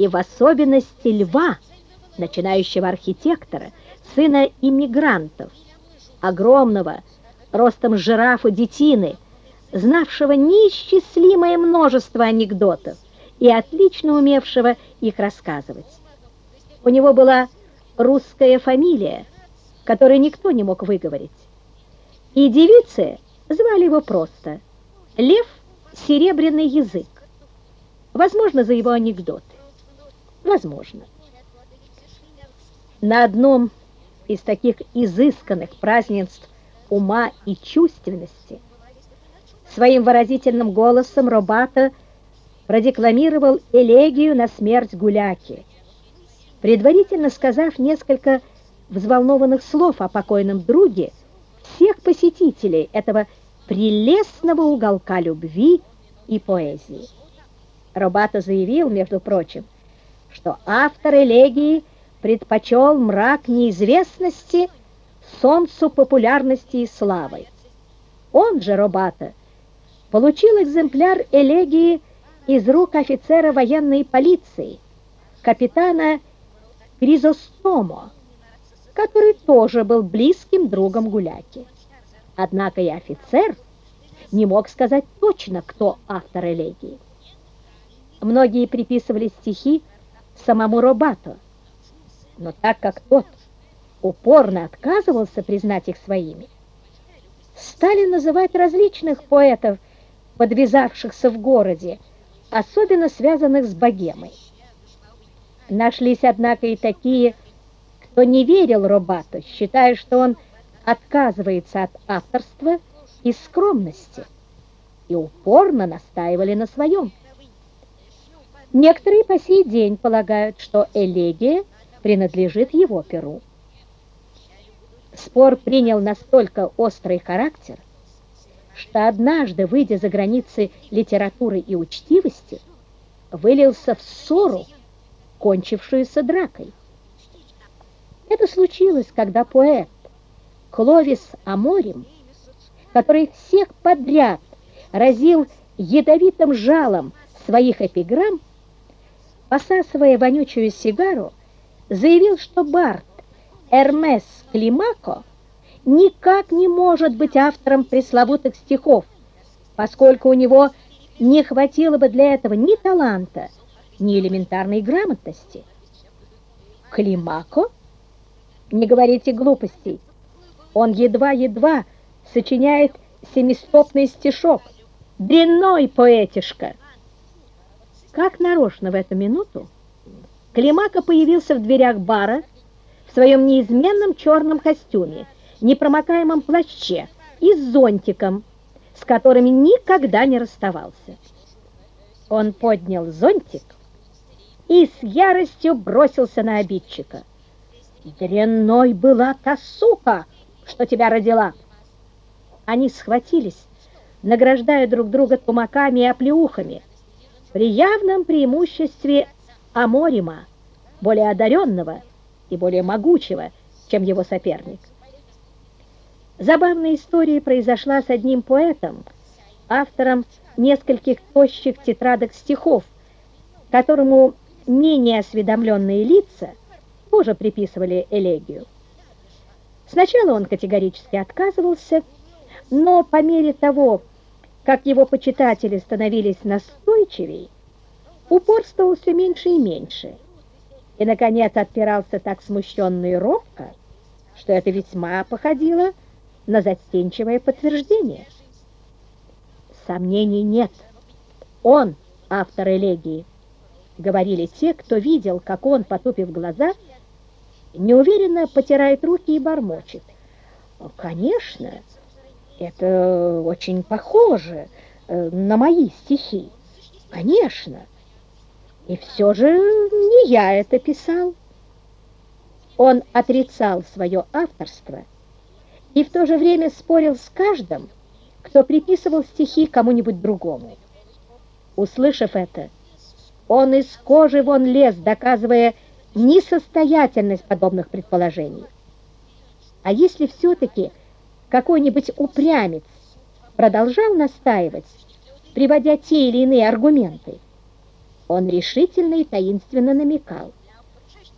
и в особенности льва, начинающего архитектора, сына иммигрантов, огромного, ростом жирафа детины, знавшего неисчислимое множество анекдотов и отлично умевшего их рассказывать. У него была русская фамилия, которую никто не мог выговорить. И девицы звали его просто Лев Серебряный Язык. Возможно, за его анекдоты. Возможно. На одном из таких изысканных празднеств ума и чувственности своим выразительным голосом Робата продекламировал элегию на смерть Гуляки, предварительно сказав несколько взволнованных слов о покойном друге всех посетителей этого прелестного уголка любви и поэзии. Робата заявил, между прочим, что автор элегии предпочел мрак неизвестности солнцу популярности и славы. Он же, Робата, получил экземпляр элегии из рук офицера военной полиции, капитана Кризостомо, который тоже был близким другом Гуляки. Однако и офицер не мог сказать точно, кто автор элегии. Многие приписывали стихи самому Робато, но так как тот упорно отказывался признать их своими, стали называть различных поэтов, подвязавшихся в городе, особенно связанных с богемой. Нашлись, однако, и такие, кто не верил Робато, считая, что он отказывается от авторства из скромности, и упорно настаивали на своем. Некоторые по сей день полагают, что элегия принадлежит его перу. Спор принял настолько острый характер, что однажды, выйдя за границы литературы и учтивости, вылился в ссору, кончившуюся дракой. Это случилось, когда поэт Кловис Аморим, который всех подряд разил ядовитым жалом своих эпиграмм, посасывая вонючую сигару, заявил, что Барт Эрмес Климако никак не может быть автором пресловутых стихов, поскольку у него не хватило бы для этого ни таланта, ни элементарной грамотности. Климако? Не говорите глупостей. Он едва-едва сочиняет семистопный стишок. Дрянной поэтишка. Как нарочно в эту минуту Климако появился в дверях бара в своем неизменном черном костюме, непромокаемом плаще и с зонтиком, с которыми никогда не расставался. Он поднял зонтик и с яростью бросился на обидчика. «Дрянной была та сука, что тебя родила!» Они схватились, награждая друг друга тумаками и оплеухами, при явном преимуществе Аморима, более одаренного и более могучего, чем его соперник. Забавная история произошла с одним поэтом, автором нескольких тощих тетрадок стихов, которому менее осведомленные лица тоже приписывали элегию. Сначала он категорически отказывался, но по мере того, как его почитатели становились настойчивее, упорствовал все меньше и меньше, и, наконец, отпирался так смущенно и робко, что это весьма походило на застенчивое подтверждение. Сомнений нет. Он автор элегии, говорили те, кто видел, как он, потупив глаза, неуверенно потирает руки и бормочет. Конечно, это очень похоже э, на мои стихи. Конечно. И все же не я это писал. Он отрицал свое авторство и в то же время спорил с каждым, кто приписывал стихи кому-нибудь другому. Услышав это, он из кожи вон лез, доказывая несостоятельность подобных предположений. А если все-таки какой-нибудь упрямец продолжал настаивать, приводя те или иные аргументы, Он решительно и таинственно намекал.